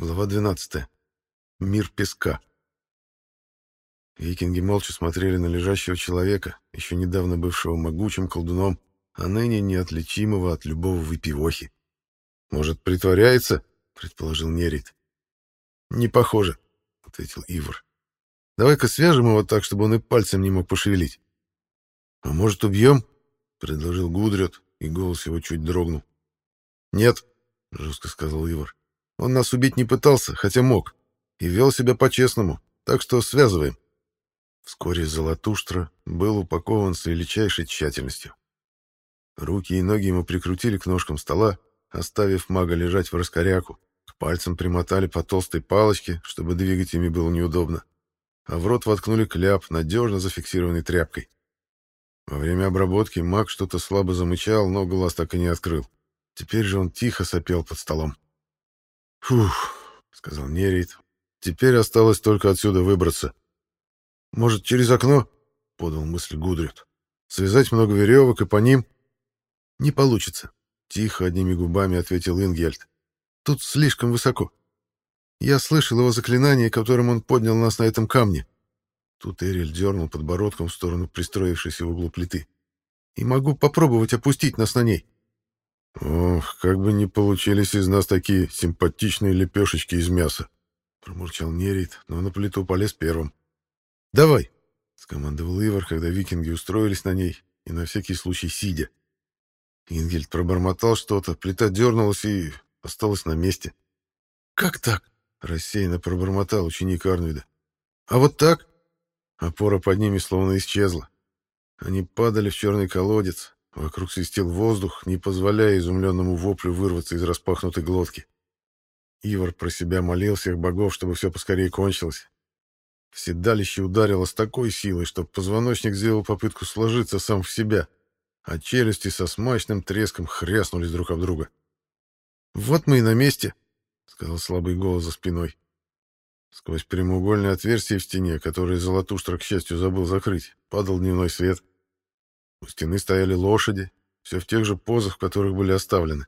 Глава 12. Мир песка. Викинги молча смотрели на лежащего человека, еще недавно бывшего могучим колдуном, а ныне неотличимого от любого выпивохи. «Может, притворяется?» — предположил Нерит. «Не похоже», — ответил Ивар. «Давай-ка свяжем его так, чтобы он и пальцем не мог пошевелить». «А может, убьем?» — предложил Гудрет, и голос его чуть дрогнул. «Нет», — жестко сказал Ивар. Он нас убить не пытался, хотя мог, и вел себя по-честному, так что связываем. Вскоре Золотуштра был упакован с величайшей тщательностью. Руки и ноги ему прикрутили к ножкам стола, оставив мага лежать в раскоряку. К пальцам примотали по толстой палочке, чтобы двигать ими было неудобно. А в рот воткнули кляп, надежно зафиксированный тряпкой. Во время обработки маг что-то слабо замычал, но глаз так и не открыл. Теперь же он тихо сопел под столом. «Фух», — сказал Нерит, — «теперь осталось только отсюда выбраться». «Может, через окно?» — подал мысль Гудрит. «Связать много веревок и по ним?» «Не получится», — тихо одними губами ответил Ингельд. «Тут слишком высоко. Я слышал его заклинание, которым он поднял нас на этом камне». Тут Эриль дернул подбородком в сторону пристроившейся в углу плиты. «И могу попробовать опустить нас на ней». «Ох, как бы не получились из нас такие симпатичные лепешечки из мяса!» — промурчал Нерит, но на плиту полез первым. «Давай!» — скомандовал Ивар, когда викинги устроились на ней, и на всякий случай сидя. Ингельд пробормотал что-то, плита дернулась и осталась на месте. «Как так?» — рассеянно пробормотал ученик Арнвида. «А вот так?» Опора под ними словно исчезла. Они падали в черный колодец, Вокруг свистел воздух, не позволяя изумленному воплю вырваться из распахнутой глотки. Ивар про себя молил всех богов, чтобы все поскорее кончилось. Седалище ударило с такой силой, что позвоночник сделал попытку сложиться сам в себя, а челюсти со смачным треском хряснулись друг об друга. «Вот мы и на месте», — сказал слабый голос за спиной. Сквозь прямоугольное отверстие в стене, которое Золотуштра, к счастью, забыл закрыть, падал дневной свет. У стены стояли лошади, все в тех же позах, в которых были оставлены.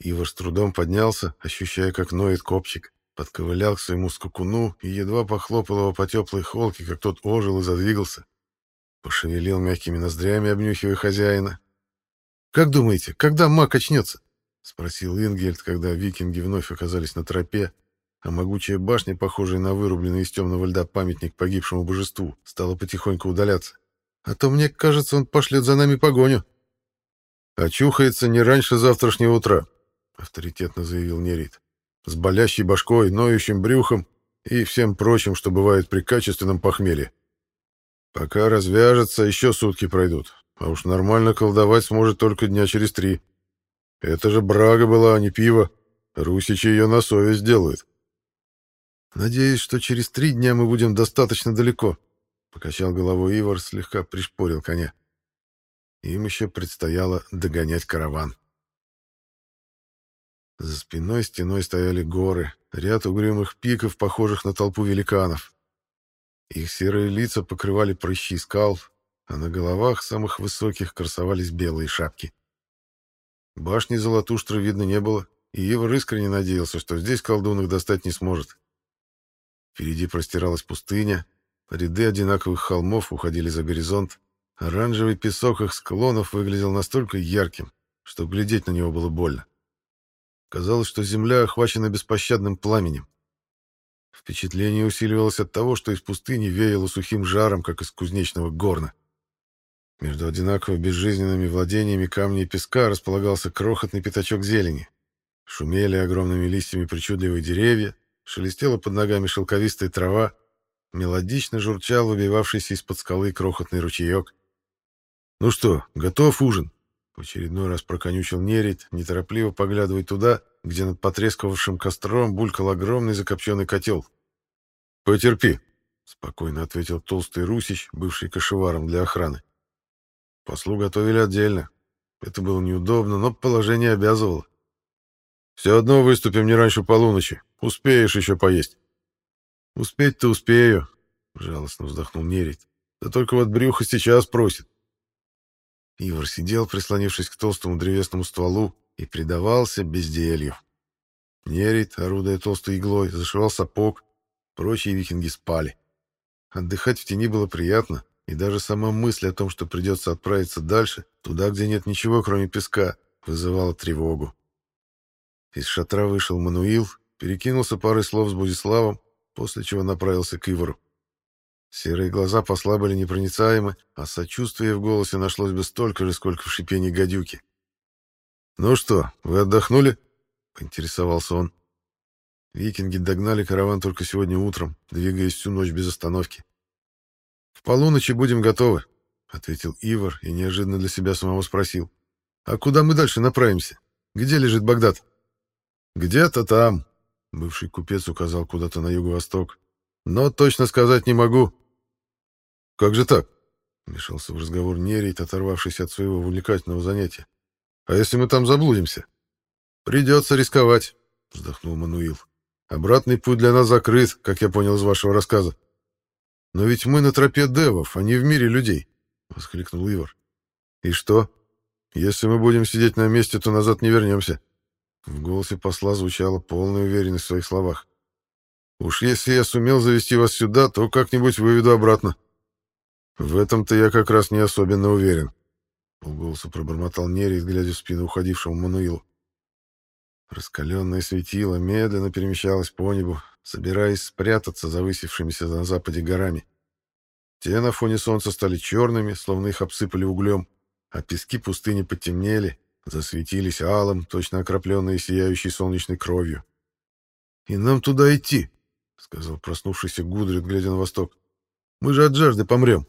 Ивар с трудом поднялся, ощущая, как ноет копчик, подковылял к своему скакуну и едва похлопал его по теплой холке, как тот ожил и задвигался. Пошевелил мягкими ноздрями, обнюхивая хозяина. «Как думаете, когда маг очнется?» — спросил Ингельд, когда викинги вновь оказались на тропе, а могучая башня, похожая на вырубленный из темного льда памятник погибшему божеству, стала потихоньку удаляться. А то, мне кажется, он пошлет за нами погоню. Очухается не раньше завтрашнего утра, авторитетно заявил Нерит. С болящей башкой, ноющим брюхом и всем прочим, что бывает при качественном похмелье. Пока развяжется, еще сутки пройдут, а уж нормально колдовать сможет только дня через три. Это же брага была, а не пиво. Русичи ее на совесть делают. Надеюсь, что через три дня мы будем достаточно далеко, Покачал головой Ивар, слегка пришпорил коня. Им еще предстояло догонять караван. За спиной стеной стояли горы, ряд угрюмых пиков, похожих на толпу великанов. Их серые лица покрывали прыщи скал, а на головах самых высоких красовались белые шапки. Башни Золотуштры видно не было, и Ивар искренне надеялся, что здесь колдун их достать не сможет. Впереди простиралась пустыня, Ряды одинаковых холмов уходили за горизонт. Оранжевый песок их склонов выглядел настолько ярким, что глядеть на него было больно. Казалось, что земля охвачена беспощадным пламенем. Впечатление усиливалось от того, что из пустыни веяло сухим жаром, как из кузнечного горна. Между одинаково безжизненными владениями камня и песка располагался крохотный пятачок зелени. Шумели огромными листьями причудливые деревья, шелестела под ногами шелковистая трава, Мелодично журчал выбивавшийся из-под скалы крохотный ручеек. «Ну что, готов ужин?» В очередной раз проконючил нерит, неторопливо поглядывая туда, где над потрескавшим костром булькал огромный закопченный котел. «Потерпи», — спокойно ответил толстый русич, бывший кошеваром для охраны. Послу готовили отдельно. Это было неудобно, но положение обязывало. «Все одно выступим не раньше полуночи. Успеешь еще поесть». «Успеть-то успею», — жалостно вздохнул Нерит. «Да только вот брюхо сейчас просит». Ивар сидел, прислонившись к толстому древесному стволу, и предавался безделью. Нерит, орудуя толстой иглой, зашивал сапог. Прочие викинги спали. Отдыхать в тени было приятно, и даже сама мысль о том, что придется отправиться дальше, туда, где нет ничего, кроме песка, вызывала тревогу. Из шатра вышел Мануил, перекинулся парой слов с Будиславом, после чего направился к Ивару. Серые глаза посла были непроницаемы, а сочувствие в голосе нашлось бы столько же, сколько в шипении гадюки. «Ну что, вы отдохнули?» — поинтересовался он. Викинги догнали караван только сегодня утром, двигаясь всю ночь без остановки. «В полуночи будем готовы», — ответил Ивар и неожиданно для себя самого спросил. «А куда мы дальше направимся? Где лежит Багдад?» «Где-то там», — бывший купец указал куда-то на юго-восток. «Но точно сказать не могу». «Как же так?» — вмешался в разговор Нерейт, оторвавшись от своего увлекательного занятия. «А если мы там заблудимся?» «Придется рисковать», — вздохнул Мануил. «Обратный путь для нас закрыт, как я понял из вашего рассказа». «Но ведь мы на тропе девов, а не в мире людей», — воскликнул Ивар. «И что? Если мы будем сидеть на месте, то назад не вернемся». В голосе посла звучала полная уверенность в своих словах. «Уж если я сумел завести вас сюда, то как-нибудь выведу обратно». «В этом-то я как раз не особенно уверен», — полголоса пробормотал Нерит, глядя в спину уходившему Мануилу. Раскаленное светило медленно перемещалось по небу, собираясь спрятаться за высевшимися на западе горами. Те на фоне солнца стали черными, словно их обсыпали углем, а пески пустыни потемнели, засветились алым, точно окропленные сияющей солнечной кровью. «И нам туда идти», — сказал проснувшийся Гудрид, глядя на восток. «Мы же от жажды помрем».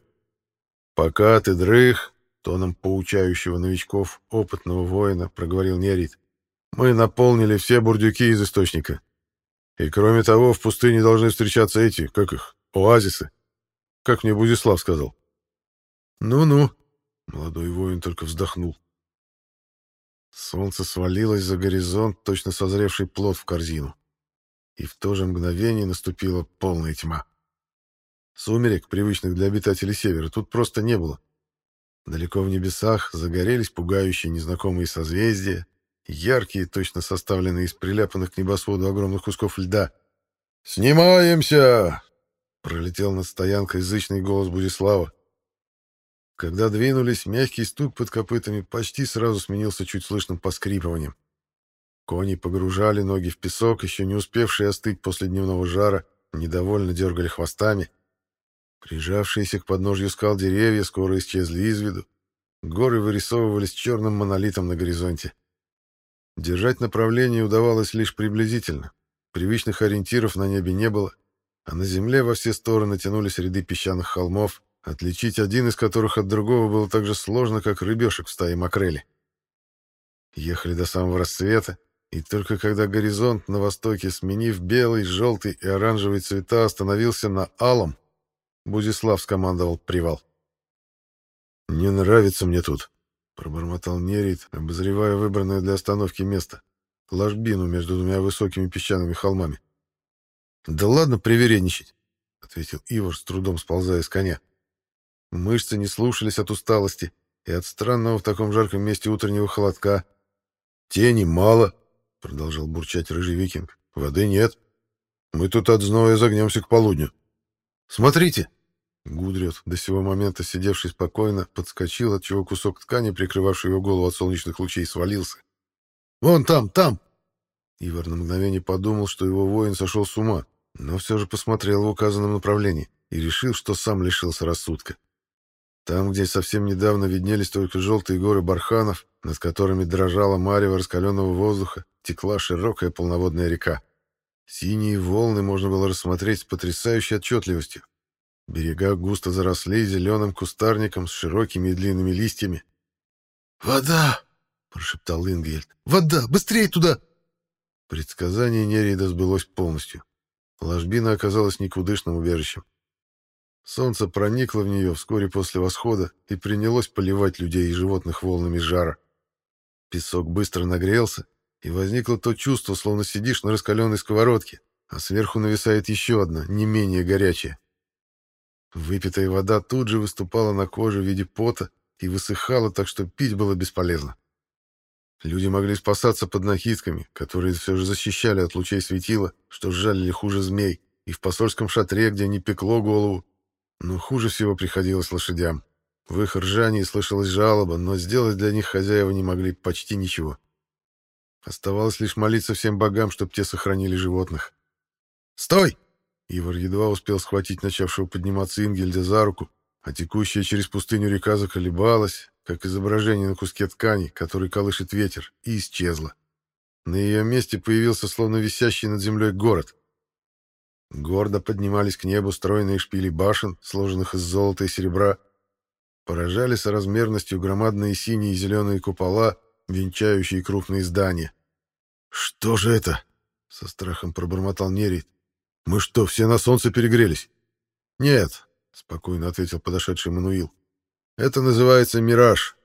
«Пока ты дрых», — тоном поучающего новичков, опытного воина, проговорил Нерит, «мы наполнили все бурдюки из источника. И кроме того, в пустыне должны встречаться эти, как их, оазисы. Как мне Будислав сказал». «Ну-ну», — молодой воин только вздохнул. Солнце свалилось за горизонт, точно созревший плод в корзину. И в то же мгновение наступила полная тьма. Сумерек, привычных для обитателей Севера, тут просто не было. Далеко в небесах загорелись пугающие незнакомые созвездия, яркие, точно составленные из приляпанных к небосводу огромных кусков льда. «Снимаемся!» — пролетел над стоянкой язычный голос Будислава. Когда двинулись, мягкий стук под копытами почти сразу сменился чуть слышным поскрипыванием. Кони погружали ноги в песок, еще не успевшие остыть после дневного жара, недовольно дергали хвостами. Прижавшиеся к подножью скал деревья скоро исчезли из виду. Горы вырисовывались черным монолитом на горизонте. Держать направление удавалось лишь приблизительно. Привычных ориентиров на небе не было, а на земле во все стороны тянулись ряды песчаных холмов, отличить один из которых от другого было так же сложно, как рыбешек в стае макрели. Ехали до самого рассвета, и только когда горизонт на востоке, сменив белый, желтый и оранжевый цвета, остановился на алом, Бузислав скомандовал привал. «Не нравится мне тут», — пробормотал Нерит, обозревая выбранное для остановки место — ложбину между двумя высокими песчаными холмами. «Да ладно привередничать», — ответил Ивар, с трудом сползая с коня. Мышцы не слушались от усталости и от странного в таком жарком месте утреннего холодка. «Тени мало», — продолжал бурчать рыжий викинг. «Воды нет. Мы тут от зноя загнемся к полудню». «Смотрите!» Гудрет, до сего момента сидевший спокойно, подскочил, отчего кусок ткани, прикрывавший его голову от солнечных лучей, свалился. «Вон там, там!» Ивар на мгновение подумал, что его воин сошел с ума, но все же посмотрел в указанном направлении и решил, что сам лишился рассудка. Там, где совсем недавно виднелись только желтые горы барханов, над которыми дрожала марево раскаленного воздуха, текла широкая полноводная река. Синие волны можно было рассмотреть с потрясающей отчетливостью. Берега густо заросли зеленым кустарником с широкими и длинными листьями. «Вода!» — прошептал Ингельд. «Вода! Быстрее туда!» Предсказание Нерида сбылось полностью. Ложбина оказалась никудышным убежищем. Солнце проникло в нее вскоре после восхода и принялось поливать людей и животных волнами жара. Песок быстро нагрелся, и возникло то чувство, словно сидишь на раскаленной сковородке, а сверху нависает еще одна, не менее горячая. Выпитая вода тут же выступала на коже в виде пота и высыхала так, что пить было бесполезно. Люди могли спасаться под накидками, которые все же защищали от лучей светила, что жалили хуже змей, и в посольском шатре, где не пекло голову. Но хуже всего приходилось лошадям. В их ржании слышалась жалоба, но сделать для них хозяева не могли почти ничего. Оставалось лишь молиться всем богам, чтобы те сохранили животных. «Стой!» Ивар едва успел схватить начавшего подниматься Ингельда за руку, а текущая через пустыню река заколебалась, как изображение на куске ткани, который колышет ветер, и исчезла. На ее месте появился словно висящий над землей город. Гордо поднимались к небу стройные шпили башен, сложенных из золота и серебра. Поражали соразмерностью громадные синие и зеленые купола, венчающие крупные здания. «Что же это?» — со страхом пробормотал Нерит. «Мы что, все на солнце перегрелись?» «Нет», — спокойно ответил подошедший Мануил. «Это называется мираж.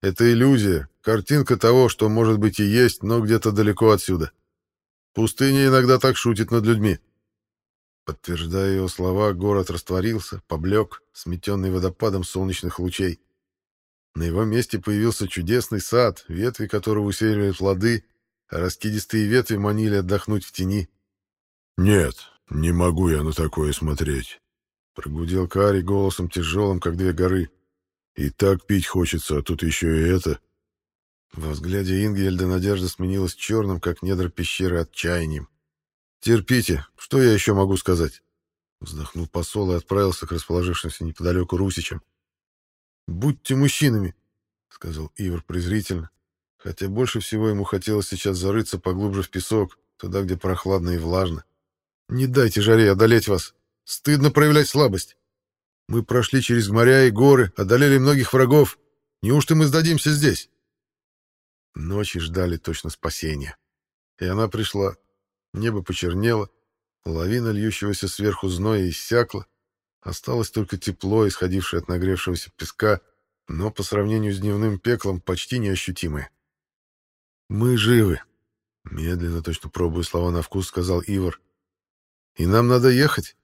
Это иллюзия, картинка того, что, может быть, и есть, но где-то далеко отсюда. Пустыня иногда так шутит над людьми». Подтверждая его слова, город растворился, поблек, сметенный водопадом солнечных лучей. На его месте появился чудесный сад, ветви которого усеивали плоды, а раскидистые ветви манили отдохнуть в тени. «Нет, не могу я на такое смотреть», — прогудел Кари голосом тяжелым, как две горы. «И так пить хочется, а тут еще и это». Во взгляде Ингельда надежда сменилась черным, как недра пещеры, отчаянием. «Терпите, что я еще могу сказать?» Вздохнул посол и отправился к расположившимся неподалеку русичам. «Будьте мужчинами», — сказал Ивар презрительно, хотя больше всего ему хотелось сейчас зарыться поглубже в песок, туда, где прохладно и влажно. «Не дайте жаре одолеть вас. Стыдно проявлять слабость. Мы прошли через моря и горы, одолели многих врагов. Неужто мы сдадимся здесь?» Ночи ждали точно спасения. И она пришла. Небо почернело, лавина льющегося сверху зноя иссякла, осталось только тепло, исходившее от нагревшегося песка, но по сравнению с дневным пеклом почти неощутимое. «Мы живы», — медленно, точно пробуя слова на вкус, сказал Ивар. «И нам надо ехать.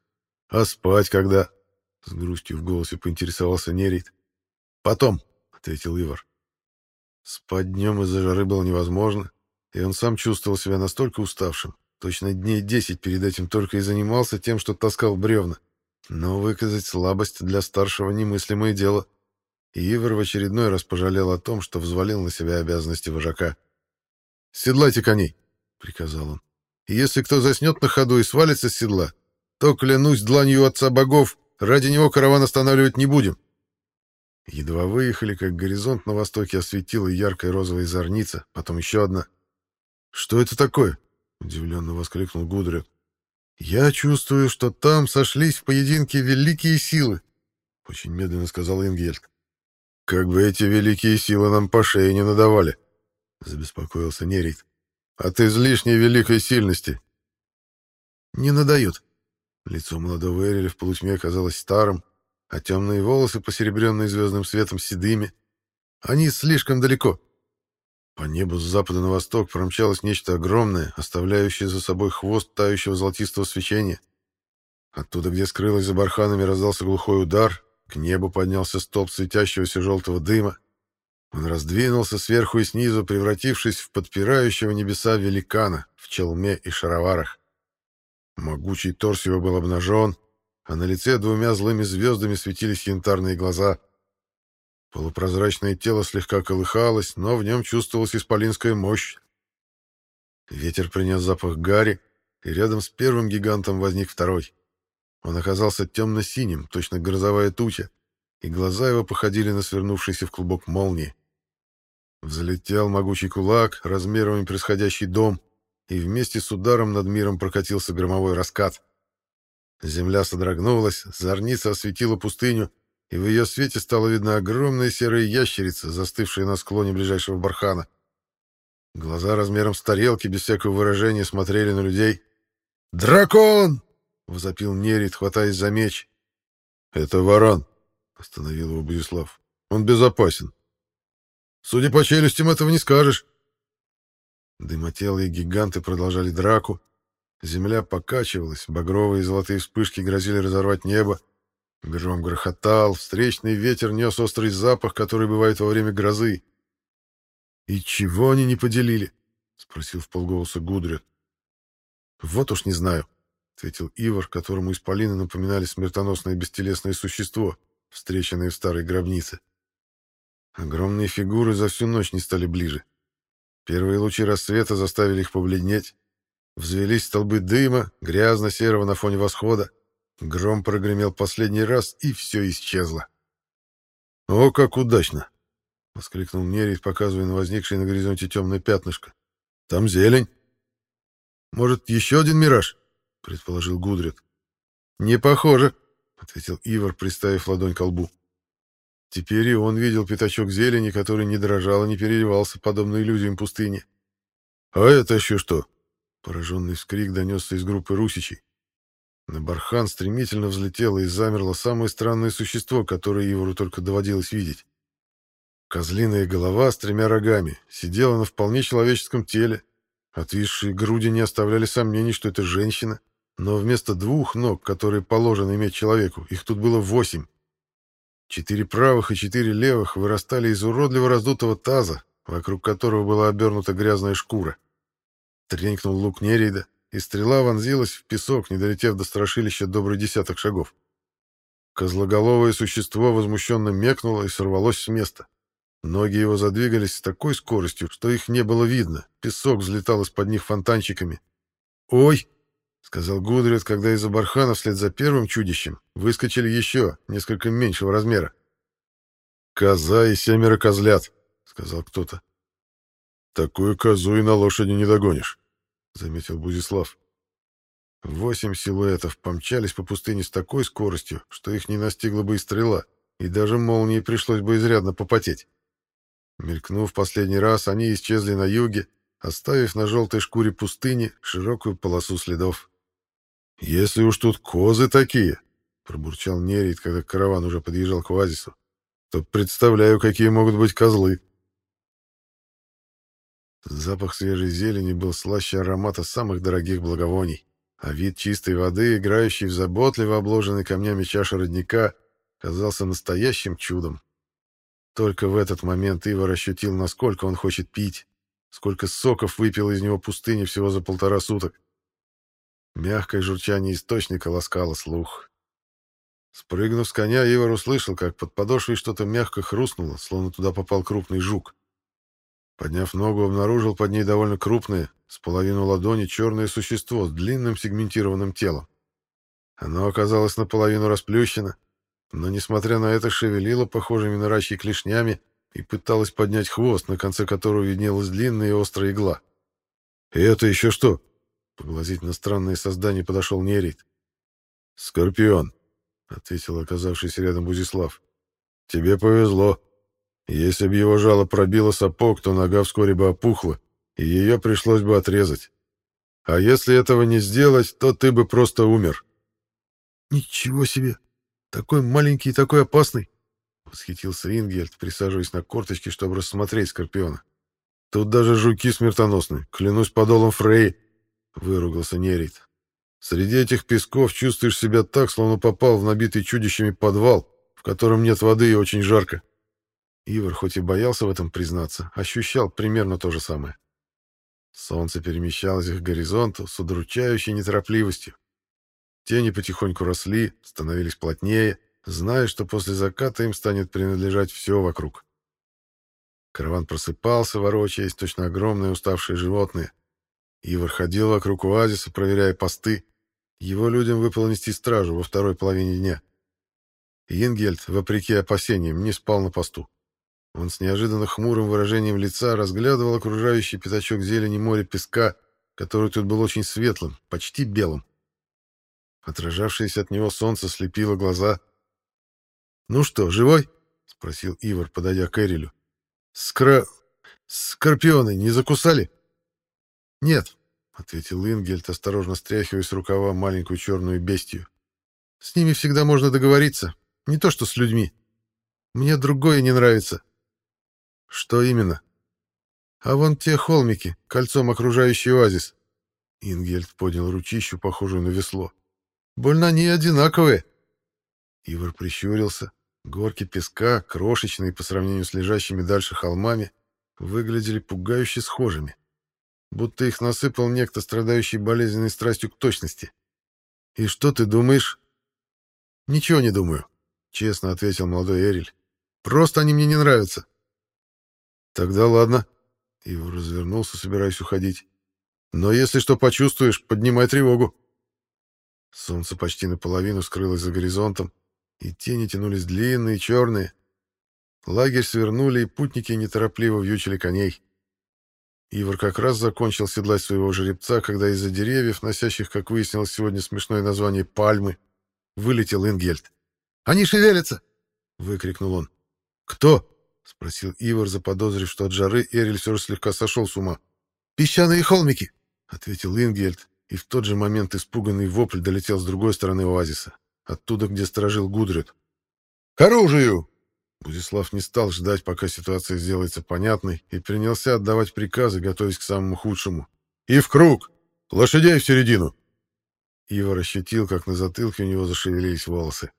А спать когда?» С грустью в голосе поинтересовался Нерит. «Потом», — ответил Ивар. Спать днем из-за жары было невозможно, и он сам чувствовал себя настолько уставшим, Точно дней десять перед этим только и занимался тем, что таскал бревна. Но выказать слабость для старшего немыслимое дело. И в очередной раз пожалел о том, что взвалил на себя обязанности вожака. «Седлайте коней», — приказал он. «И если кто заснет на ходу и свалится с седла, то, клянусь дланью отца богов, ради него караван останавливать не будем». Едва выехали, как горизонт на востоке осветила яркая розовая зорница, потом еще одна. «Что это такое?» Удивленно воскликнул Гудрик. Я чувствую, что там сошлись в поединке великие силы, очень медленно сказал Ингельд. Как бы эти великие силы нам по шее не надавали, забеспокоился Нерит. От излишней великой сильности. Не надают. Лицо молодого Эриля в полутьме казалось старым, а темные волосы, посеребренные звездным светом, седыми. Они слишком далеко. По небу с запада на восток промчалось нечто огромное, оставляющее за собой хвост тающего золотистого свечения. Оттуда, где скрылось за барханами, раздался глухой удар, к небу поднялся столб светящегося желтого дыма. Он раздвинулся сверху и снизу, превратившись в подпирающего небеса великана в челме и шароварах. Могучий торс его был обнажен, а на лице двумя злыми звездами светились янтарные глаза — Полупрозрачное тело слегка колыхалось, но в нем чувствовалась исполинская мощь. Ветер принес запах гари, и рядом с первым гигантом возник второй. Он оказался темно-синим, точно грозовая туча, и глаза его походили на свернувшийся в клубок молнии. Взлетел могучий кулак, размером происходящий дом, и вместе с ударом над миром прокатился громовой раскат. Земля содрогнулась, зорница осветила пустыню, и в ее свете стала видна огромная серая ящерица, застывшая на склоне ближайшего бархана. Глаза размером с тарелки, без всякого выражения, смотрели на людей. «Дракон!» — возопил Нерит, хватаясь за меч. «Это варан», — остановил его Боюслав. «Он безопасен». «Судя по челюстям, этого не скажешь». Дымотелые гиганты продолжали драку. Земля покачивалась, багровые и золотые вспышки грозили разорвать небо. Гром грохотал, встречный ветер нес острый запах, который бывает во время грозы. «И чего они не поделили?» — спросил в полголоса Гудрид. «Вот уж не знаю», — ответил Ивар, которому исполины напоминали смертоносное бестелесное существо, встреченное в старой гробнице. Огромные фигуры за всю ночь не стали ближе. Первые лучи рассвета заставили их побледнеть. Взвелись столбы дыма, грязно-серого на фоне восхода. Гром прогремел последний раз, и все исчезло. «О, как удачно!» — воскликнул Нерит, показывая на возникшее на горизонте темное пятнышко. «Там зелень!» «Может, еще один мираж?» — предположил Гудрид. «Не похоже», — ответил Ивар, приставив ладонь к лбу. Теперь и он видел пятачок зелени, который не дрожал и не переливался, подобно иллюзиям пустыни. «А это еще что?» Пораженный вскрик донесся из группы русичей. На бархан стремительно взлетело и замерло самое странное существо, которое Ивору только доводилось видеть. Козлиная голова с тремя рогами сидела на вполне человеческом теле. Отвисшие груди не оставляли сомнений, что это женщина, но вместо двух ног, которые положено иметь человеку, их тут было восемь. Четыре правых и четыре левых вырастали из уродливо раздутого таза, вокруг которого была обернута грязная шкура. Тренькнул лук Нереида, и стрела вонзилась в песок, не долетев до страшилища добрый десяток шагов. Козлоголовое существо возмущенно мекнуло и сорвалось с места. Ноги его задвигались с такой скоростью, что их не было видно. Песок взлетал из-под них фонтанчиками. «Ой!» — сказал Гудрид, когда из-за бархана вслед за первым чудищем выскочили еще, несколько меньшего размера. «Коза и семеро козлят», — сказал кто-то. «Такую козу и на лошади не догонишь», — заметил Бузислав. Восемь силуэтов помчались по пустыне с такой скоростью, что их не настигла бы и стрела, и даже молнии пришлось бы изрядно попотеть. Мелькнув последний раз, они исчезли на юге, оставив на желтой шкуре пустыни широкую полосу следов. «Если уж тут козы такие», — пробурчал Нерит, когда караван уже подъезжал к оазису, — «то представляю, какие могут быть козлы». Запах свежей зелени был слаще аромата самых дорогих благовоний, а вид чистой воды, играющей в заботливо обложенной камнями чаши родника, казался настоящим чудом. Только в этот момент Ивар ощутил, насколько он хочет пить, сколько соков выпил из него пустыни всего за полтора суток. Мягкое журчание источника ласкало слух. Спрыгнув с коня, Ивар услышал, как под подошвой что-то мягко хрустнуло, словно туда попал крупный жук. Подняв ногу, обнаружил под ней довольно крупное, с половину ладони, черное существо с длинным сегментированным телом. Оно оказалось наполовину расплющено, но, несмотря на это, шевелило похожими на рачьи клешнями и пыталось поднять хвост, на конце которого виднелась длинная и острая игла. «И это еще что?» Поглазить на странное создание подошел Нерит. «Скорпион», — ответил оказавшийся рядом Бузислав. «Тебе повезло. Если бы его жало пробило сапог, то нога вскоре бы опухла, и ее пришлось бы отрезать. А если этого не сделать, то ты бы просто умер. «Ничего себе! Такой маленький и такой опасный!» — восхитился Ингельд, присаживаясь на корточки, чтобы рассмотреть Скорпиона. «Тут даже жуки смертоносны, клянусь подолом Фрей!» — выругался Нерит. «Среди этих песков чувствуешь себя так, словно попал в набитый чудищами подвал, в котором нет воды и очень жарко. Ивар, хоть и боялся в этом признаться, ощущал примерно то же самое. Солнце перемещалось к горизонту с удручающей неторопливостью. Тени потихоньку росли, становились плотнее, зная, что после заката им станет принадлежать все вокруг. Караван просыпался, ворочаясь, точно огромные уставшие животные. Ивар ходил вокруг оазиса, проверяя посты. Его людям выпало нести стражу во второй половине дня. Ингельд, вопреки опасениям, не спал на посту. Он с неожиданно хмурым выражением лица разглядывал окружающий пятачок зелени море песка, который тут был очень светлым, почти белым. Отражавшееся от него солнце слепило глаза. «Ну что, живой?» — спросил Ивар, подойдя к Эрилю. «Скра... скорпионы не закусали?» «Нет», — ответил Ингельд, осторожно стряхивая с рукава маленькую черную бестию. «С ними всегда можно договориться, не то что с людьми. Мне другое не нравится». Что именно? А вон те холмики, кольцом окружающий оазис. Ингельд поднял ручищу, похожую на весло. Больно они одинаковые. Ивар прищурился. Горки песка, крошечные по сравнению с лежащими дальше холмами, выглядели пугающе схожими. Будто их насыпал некто, страдающий болезненной страстью к точности. «И что ты думаешь?» «Ничего не думаю», — честно ответил молодой Эриль. «Просто они мне не нравятся». «Тогда ладно». Ивар развернулся, собираясь уходить. «Но если что почувствуешь, поднимай тревогу». Солнце почти наполовину скрылось за горизонтом, и тени тянулись длинные, черные. Лагерь свернули, и путники неторопливо вьючили коней. Ивар как раз закончил седлать своего жеребца, когда из-за деревьев, носящих, как выяснилось сегодня, смешное название «пальмы», вылетел Ингельд. «Они шевелятся!» — выкрикнул он. «Кто?» — спросил Ивар, заподозрив, что от жары Эриль все же слегка сошел с ума. «Песчаные холмики!» — ответил Ингельд, и в тот же момент испуганный вопль долетел с другой стороны оазиса, оттуда, где сторожил Гудрид. «К оружию!» Бузислав не стал ждать, пока ситуация сделается понятной, и принялся отдавать приказы, готовясь к самому худшему. «И в круг! Лошадей в середину!» Ива ощутил, как на затылке у него зашевелились волосы.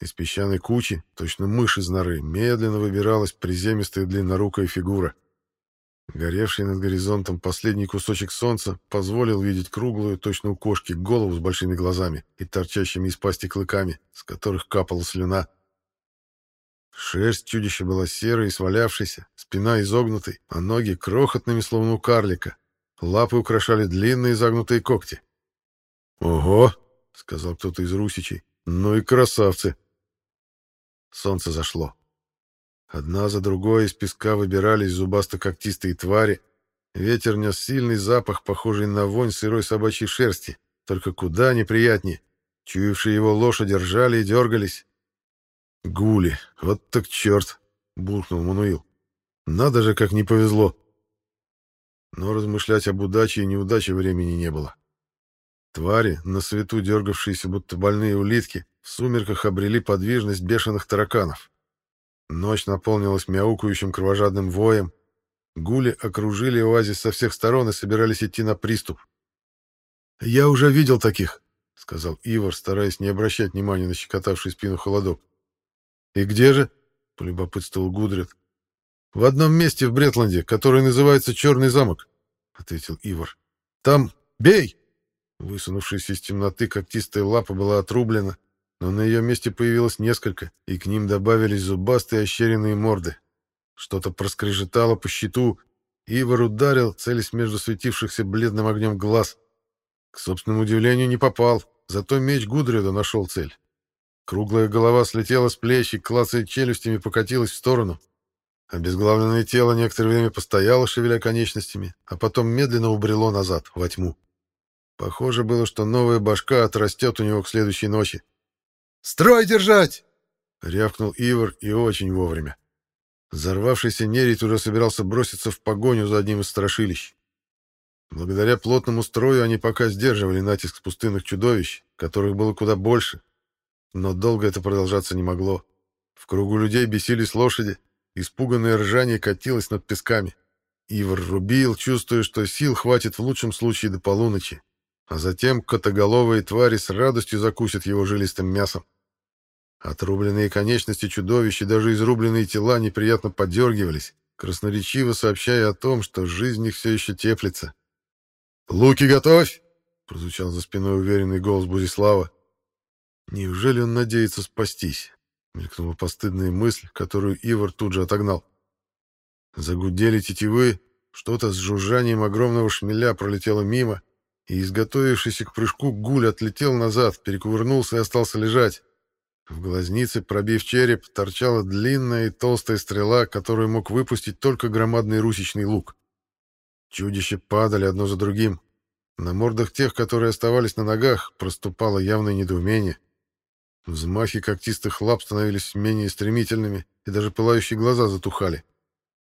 Из песчаной кучи, точно мышь из норы, медленно выбиралась приземистая длиннорукая фигура. Горевший над горизонтом последний кусочек солнца позволил видеть круглую, точно у кошки, голову с большими глазами и торчащими из пасти клыками, с которых капала слюна. Шерсть чудища была серой и свалявшейся, спина изогнутой, а ноги крохотными, словно у карлика. Лапы украшали длинные загнутые когти. «Ого!» — сказал кто-то из русичей. «Ну и красавцы!» Солнце зашло. Одна за другой из песка выбирались зубасто-когтистые твари. Ветер нес сильный запах, похожий на вонь сырой собачьей шерсти, только куда неприятнее. Чуявшие его лошади ржали и дергались. «Гули, вот так черт!» — буркнул Мануил. «Надо же, как не повезло!» Но размышлять об удаче и неудаче времени не было. Твари, на свету дергавшиеся, будто больные улитки, в сумерках обрели подвижность бешеных тараканов. Ночь наполнилась мяукающим кровожадным воем. Гули окружили оазис со всех сторон и собирались идти на приступ. «Я уже видел таких», — сказал Ивар, стараясь не обращать внимания на щекотавший спину холодок. «И где же?» — полюбопытствовал Гудрид. «В одном месте в Бретланде, который называется Черный замок», — ответил Ивар. «Там... Бей!» Высунувшаяся из темноты когтистая лапа была отрублена, но на ее месте появилось несколько, и к ним добавились зубастые ощеренные морды. Что-то проскрежетало по щиту, Ивар ударил, целясь между светившихся бледным огнем глаз. К собственному удивлению не попал, зато меч Гудрида нашел цель. Круглая голова слетела с плеч и, клацая челюстями, покатилась в сторону. Обезглавленное тело некоторое время постояло, шевеля конечностями, а потом медленно убрело назад, во тьму. Похоже было, что новая башка отрастет у него к следующей ночи. «Строй держать!» — рявкнул Ивар и очень вовремя. Взорвавшийся нерит уже собирался броситься в погоню за одним из страшилищ. Благодаря плотному строю они пока сдерживали натиск пустынных чудовищ, которых было куда больше. Но долго это продолжаться не могло. В кругу людей бесились лошади, испуганное ржание катилось над песками. Ивар рубил, чувствуя, что сил хватит в лучшем случае до полуночи а затем котоголовые твари с радостью закусят его жилистым мясом. Отрубленные конечности чудовищ и даже изрубленные тела неприятно подергивались, красноречиво сообщая о том, что жизнь их все еще теплится. «Луки готовь!» — прозвучал за спиной уверенный голос Бузислава. «Неужели он надеется спастись?» — мелькнула постыдная мысль, которую Ивар тут же отогнал. Загудели тетивы, что-то с жужжанием огромного шмеля пролетело мимо, и, изготовившийся к прыжку, гуль отлетел назад, перекувырнулся и остался лежать. В глазнице, пробив череп, торчала длинная и толстая стрела, которую мог выпустить только громадный русичный лук. Чудища падали одно за другим. На мордах тех, которые оставались на ногах, проступало явное недоумение. Взмахи когтистых лап становились менее стремительными, и даже пылающие глаза затухали.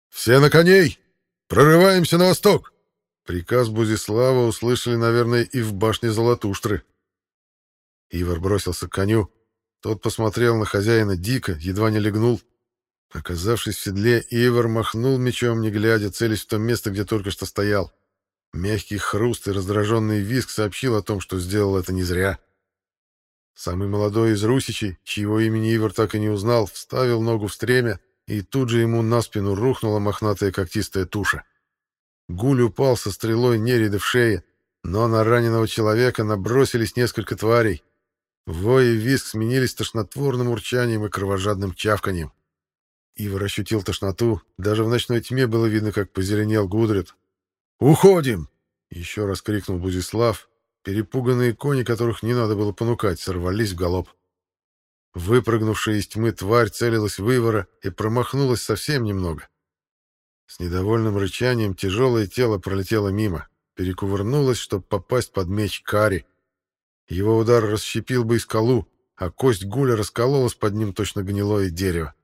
«Все на коней! Прорываемся на восток!» Приказ Бузислава услышали, наверное, и в башне Золотуштры. Ивар бросился к коню. Тот посмотрел на хозяина дико, едва не легнул. Оказавшись в седле, Ивар махнул мечом, не глядя, целясь в то место, где только что стоял. Мягкий хруст и раздраженный визг сообщил о том, что сделал это не зря. Самый молодой из русичей, чьего имени Ивар так и не узнал, вставил ногу в стремя и тут же ему на спину рухнула мохнатая когтистая туша. Гуль упал со стрелой Нерида в шее, но на раненого человека набросились несколько тварей. Вой и визг сменились тошнотворным урчанием и кровожадным чавканием. Ивар ощутил тошноту, даже в ночной тьме было видно, как позеленел Гудрит. «Уходим!» — еще раз крикнул Бузислав. Перепуганные кони, которых не надо было понукать, сорвались в галоп. Выпрыгнувшая из тьмы тварь целилась в Ивара и промахнулась совсем немного. С недовольным рычанием тяжелое тело пролетело мимо, перекувырнулось, чтобы попасть под меч Кари. Его удар расщепил бы и скалу, а кость гуля раскололась под ним точно гнилое дерево.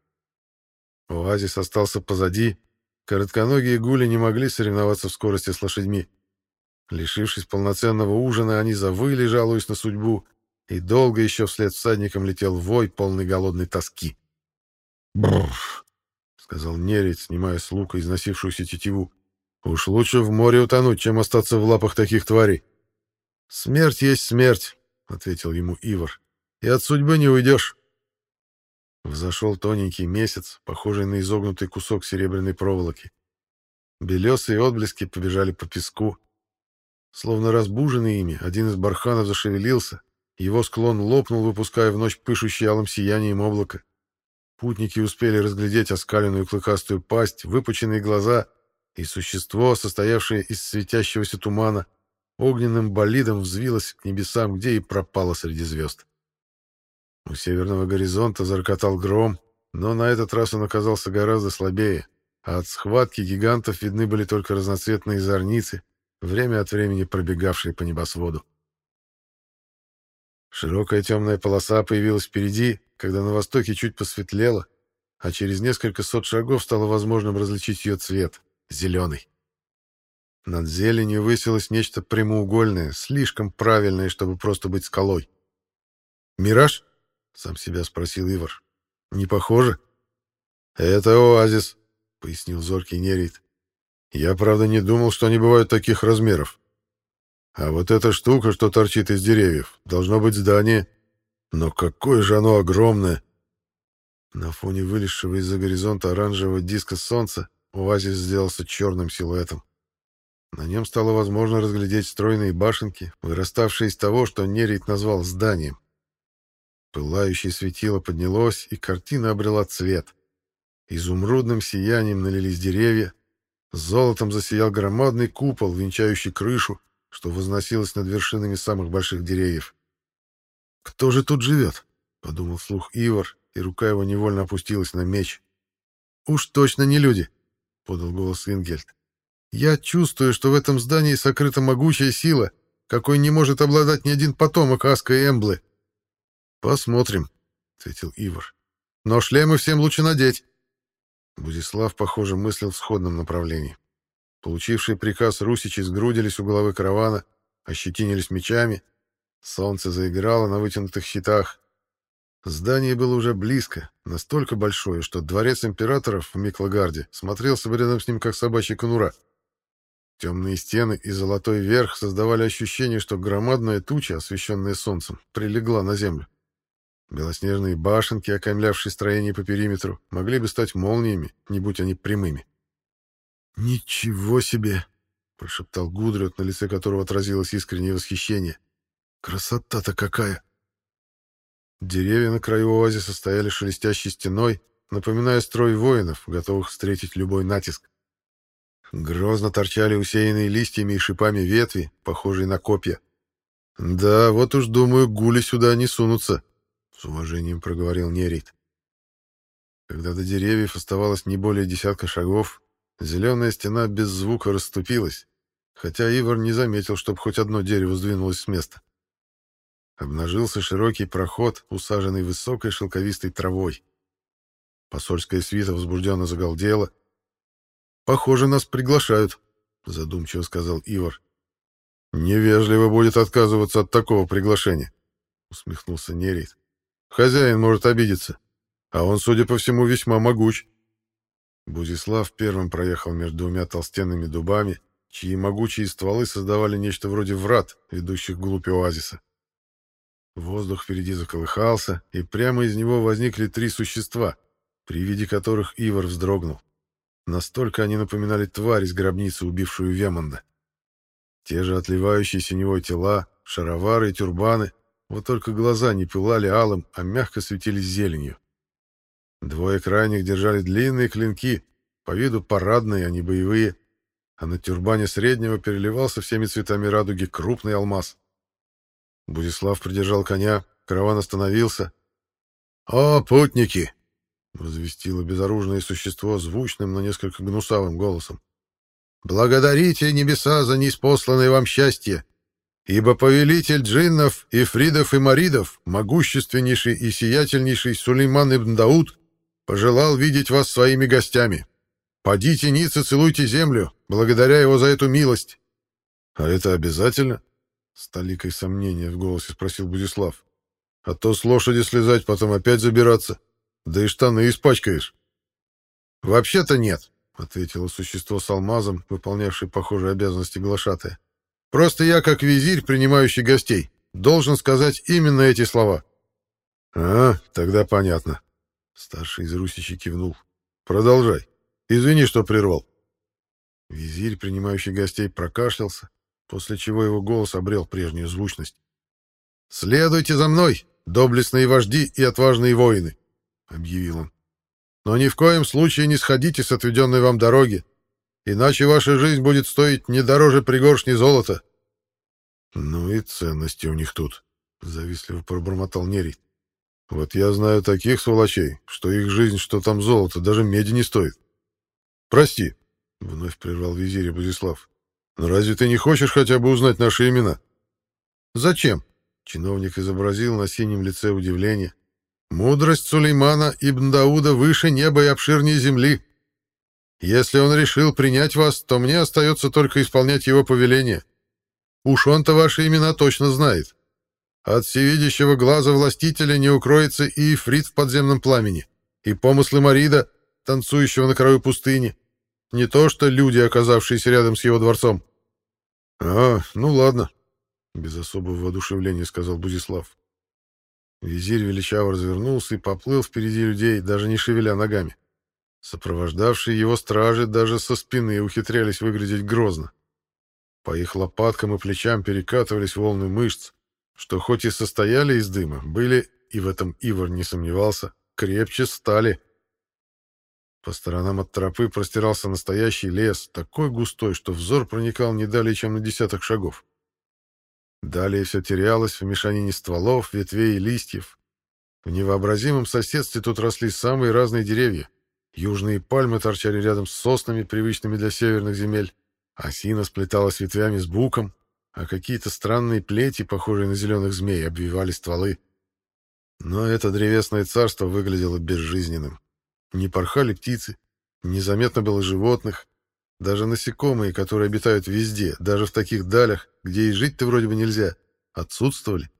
Оазис остался позади. Коротконогие гули не могли соревноваться в скорости с лошадьми. Лишившись полноценного ужина, они завыли, жалуясь на судьбу, и долго еще вслед всадникам летел вой, полный голодной тоски. «Бррр!» — сказал Нерит, снимая с лука износившуюся тетиву. «Уж лучше в море утонуть, чем остаться в лапах таких тварей». «Смерть есть смерть», — ответил ему Ивар. «И от судьбы не уйдешь». Взошел тоненький месяц, похожий на изогнутый кусок серебряной проволоки. Белесые отблески побежали по песку. Словно разбуженный ими, один из барханов зашевелился, его склон лопнул, выпуская в ночь пышущее алым сиянием облако. Путники успели разглядеть оскаленную клыкастую пасть, выпученные глаза и существо, состоявшее из светящегося тумана, огненным болидом взвилось к небесам, где и пропало среди звезд. У северного горизонта заркотал гром, но на этот раз он оказался гораздо слабее, а от схватки гигантов видны были только разноцветные зорницы, время от времени пробегавшие по небосводу. Широкая темная полоса появилась впереди, когда на востоке чуть посветлело, а через несколько сот шагов стало возможным различить ее цвет — зеленый. Над зеленью высилось нечто прямоугольное, слишком правильное, чтобы просто быть скалой. «Мираж?» — сам себя спросил Ивар. «Не похоже?» «Это оазис», — пояснил зоркий Нерит. «Я, правда, не думал, что они бывают таких размеров. А вот эта штука, что торчит из деревьев, должно быть здание. Но какое же оно огромное! На фоне вылезшего из-за горизонта оранжевого диска солнца оазис сделался черным силуэтом. На нем стало возможно разглядеть стройные башенки, выраставшие из того, что Нерит назвал зданием. Пылающее светило поднялось, и картина обрела цвет. Изумрудным сиянием налились деревья, золотом засиял громадный купол, венчающий крышу, что возносилось над вершинами самых больших деревьев. «Кто же тут живет?» — подумал вслух Ивар, и рука его невольно опустилась на меч. «Уж точно не люди!» — подал голос Ингельд. «Я чувствую, что в этом здании сокрыта могучая сила, какой не может обладать ни один потомок Аска и Эмблы». «Посмотрим», — ответил Ивар. «Но шлемы всем лучше надеть». Будислав, похоже, мыслил в сходном направлении. Получившие приказ русичи сгрудились у головы каравана, ощетинились мечами. Солнце заиграло на вытянутых щитах. Здание было уже близко, настолько большое, что дворец императоров в Миклагарде смотрелся бы рядом с ним, как собачья конура. Темные стены и золотой верх создавали ощущение, что громадная туча, освещенная солнцем, прилегла на землю. Белоснежные башенки, окаймлявшие строение по периметру, могли бы стать молниями, не будь они прямыми. «Ничего себе!» — прошептал Гудрет, на лице которого отразилось искреннее восхищение. «Красота-то какая!» Деревья на краю оазиса стояли шелестящей стеной, напоминая строй воинов, готовых встретить любой натиск. Грозно торчали усеянные листьями и шипами ветви, похожие на копья. «Да, вот уж, думаю, гули сюда не сунутся», — с уважением проговорил Нерит. Когда до деревьев оставалось не более десятка шагов, Зеленая стена без звука расступилась, хотя Ивар не заметил, чтобы хоть одно дерево сдвинулось с места. Обнажился широкий проход, усаженный высокой шелковистой травой. Посольская свита возбужденно загалдела. «Похоже, нас приглашают», — задумчиво сказал Ивар. «Невежливо будет отказываться от такого приглашения», — усмехнулся Нерит. «Хозяин может обидеться, а он, судя по всему, весьма могуч». Бузислав первым проехал между двумя толстенными дубами, чьи могучие стволы создавали нечто вроде врат, ведущих вглубь оазиса. Воздух впереди заколыхался, и прямо из него возникли три существа, при виде которых Ивар вздрогнул. Настолько они напоминали тварь из гробницы, убившую Вемонда. Те же отливающие синевой тела, шаровары и тюрбаны, вот только глаза не пылали алым, а мягко светились зеленью. Двое крайних держали длинные клинки, по виду парадные, а не боевые, а на тюрбане среднего переливался всеми цветами радуги крупный алмаз. Будислав придержал коня, караван остановился. «О, путники!» — возвестило безоружное существо звучным, но несколько гнусавым голосом. Благодарите небеса за неспосланное вам счастье, ибо повелитель джиннов, ифридов и маридов, могущественнейший и сиятельнейший Сулейман ибн Дауд, пожелал видеть вас своими гостями. Подите ниц и целуйте землю, благодаря его за эту милость. — А это обязательно? — с толикой сомнения в голосе спросил Будислав. — А то с лошади слезать, потом опять забираться. Да и штаны испачкаешь. — Вообще-то нет, — ответило существо с алмазом, выполнявшее похожие обязанности глашатая. «Просто я, как визирь, принимающий гостей, должен сказать именно эти слова». «А, тогда понятно». Старший из русичей кивнул. «Продолжай. Извини, что прервал». Визирь, принимающий гостей, прокашлялся, после чего его голос обрел прежнюю звучность. «Следуйте за мной, доблестные вожди и отважные воины», — объявил он. Но ни в коем случае не сходите с отведенной вам дороги, иначе ваша жизнь будет стоить не дороже пригоршни золота. — Ну и ценности у них тут, — завистливо пробормотал Нерит. — Вот я знаю таких сволочей, что их жизнь, что там золото, даже меди не стоит. — Прости, — вновь прервал визирь Бузислав. — разве ты не хочешь хотя бы узнать наши имена? — Зачем? — чиновник изобразил на синем лице удивление. Мудрость Сулеймана ибн Дауда выше неба и обширнее земли. Если он решил принять вас, то мне остается только исполнять его повеление. Уж он-то ваши имена точно знает. От всевидящего глаза властителя не укроется и Ифрит в подземном пламени, и помыслы Марида, танцующего на краю пустыни. Не то что люди, оказавшиеся рядом с его дворцом. — А, ну ладно, — без особого воодушевления сказал Бузислав. Визирь величаво развернулся и поплыл впереди людей, даже не шевеля ногами. Сопровождавшие его стражи даже со спины ухитрялись выглядеть грозно. По их лопаткам и плечам перекатывались волны мышц, что хоть и состояли из дыма, были, и в этом Ивар не сомневался, крепче стали. По сторонам от тропы простирался настоящий лес, такой густой, что взор проникал не далее, чем на десяток шагов. Далее все терялось в мешанине стволов, ветвей и листьев. В невообразимом соседстве тут росли самые разные деревья. Южные пальмы торчали рядом с соснами, привычными для северных земель. Осина сплеталась ветвями с буком, а какие-то странные плети, похожие на зеленых змей, обвивали стволы. Но это древесное царство выглядело безжизненным. Не порхали птицы, незаметно было животных, даже насекомые, которые обитают везде, даже в таких далях, где и жить-то вроде бы нельзя, отсутствовали.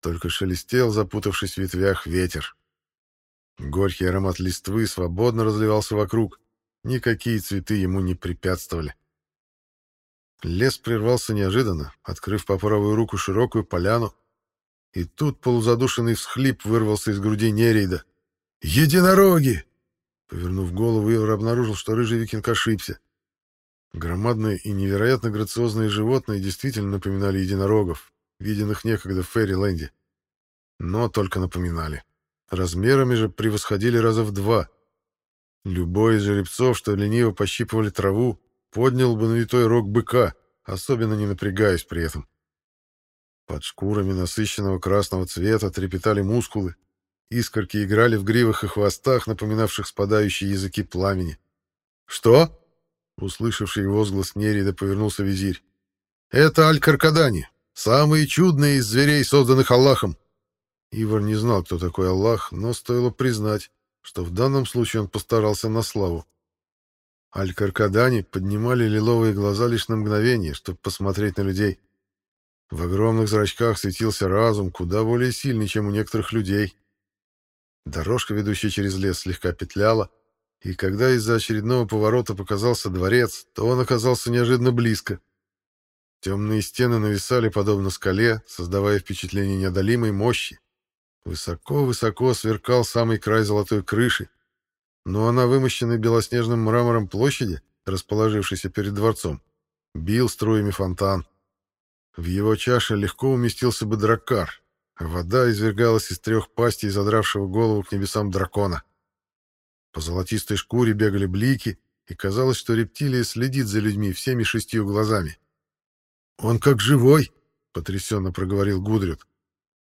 Только шелестел, запутавшись в ветвях, ветер. Горький аромат листвы свободно разливался вокруг. Никакие цветы ему не препятствовали. Лес прервался неожиданно, открыв по правую руку широкую поляну. И тут полузадушенный всхлип вырвался из груди Нерейда. «Единороги!» Повернув голову, Ивар обнаружил, что рыжий викинг ошибся. Громадные и невероятно грациозные животные действительно напоминали единорогов, виденных некогда в Ферриленде. Но только напоминали. Размерами же превосходили раза в два. Любой из жеребцов, что лениво пощипывали траву, поднял бы на витой рог быка, особенно не напрягаясь при этом. Под шкурами насыщенного красного цвета трепетали мускулы, Искорки играли в гривах и хвостах, напоминавших спадающие языки пламени. «Что?» — услышавший возглас Нерида повернулся визирь. «Это Аль-Каркадани, самые чудные из зверей, созданных Аллахом». Ивар не знал, кто такой Аллах, но стоило признать, что в данном случае он постарался на славу. Аль-Каркадани поднимали лиловые глаза лишь на мгновение, чтобы посмотреть на людей. В огромных зрачках светился разум, куда более сильный, чем у некоторых людей. Дорожка, ведущая через лес, слегка петляла, и когда из-за очередного поворота показался дворец, то он оказался неожиданно близко. Темные стены нависали подобно скале, создавая впечатление неодолимой мощи. Высоко-высоко сверкал самый край золотой крыши, но на вымощенной белоснежным мрамором площади, расположившейся перед дворцом, бил струями фонтан. В его чаше легко уместился бы драккар, вода извергалась из трех пастей задравшего голову к небесам дракона. По золотистой шкуре бегали блики, и казалось, что рептилия следит за людьми всеми шестью глазами. «Он как живой!» — потрясенно проговорил Гудрид.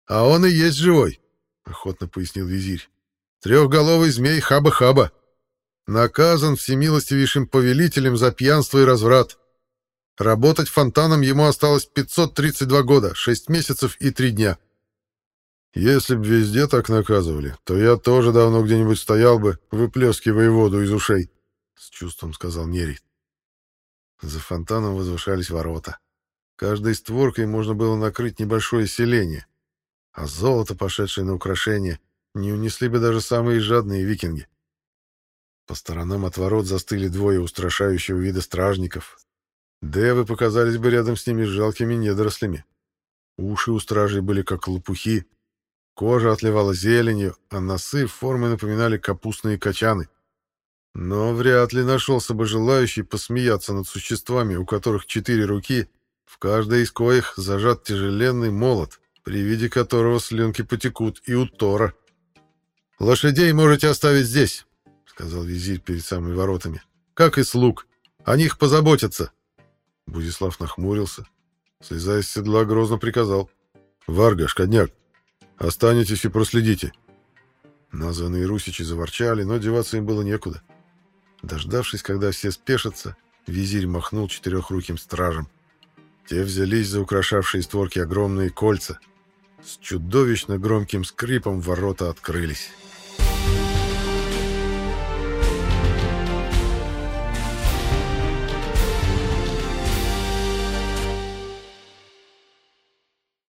«А он и есть живой!» — охотно пояснил визирь. «Трехголовый змей Хаба-Хаба. Наказан всемилостивейшим повелителем за пьянство и разврат. Работать фонтаном ему осталось 532 года, 6 месяцев и 3 дня. Если б везде так наказывали, то я тоже давно где-нибудь стоял бы, выплескивая воду из ушей, — с чувством сказал Нерит. За фонтаном возвышались ворота. Каждой створкой можно было накрыть небольшое селение, а золото, пошедшее на украшение, не унесли бы даже самые жадные викинги. По сторонам от ворот застыли двое устрашающего вида стражников. Девы показались бы рядом с ними жалкими недорослями. Уши у стражей были как лопухи, кожа отливала зеленью, а носы формы напоминали капустные качаны. Но вряд ли нашелся бы желающий посмеяться над существами, у которых четыре руки, в каждой из коих зажат тяжеленный молот, при виде которого слюнки потекут и у Тора. «Лошадей можете оставить здесь», — сказал визирь перед самыми воротами. «Как и слуг. О них позаботятся». Будислав нахмурился. Слезая с седла, грозно приказал. «Варга, шкодняк, останетесь и проследите». Названные русичи заворчали, но деваться им было некуда. Дождавшись, когда все спешатся, визирь махнул четырехруким стражем. Те взялись за украшавшие створки огромные кольца. С чудовищно громким скрипом ворота открылись.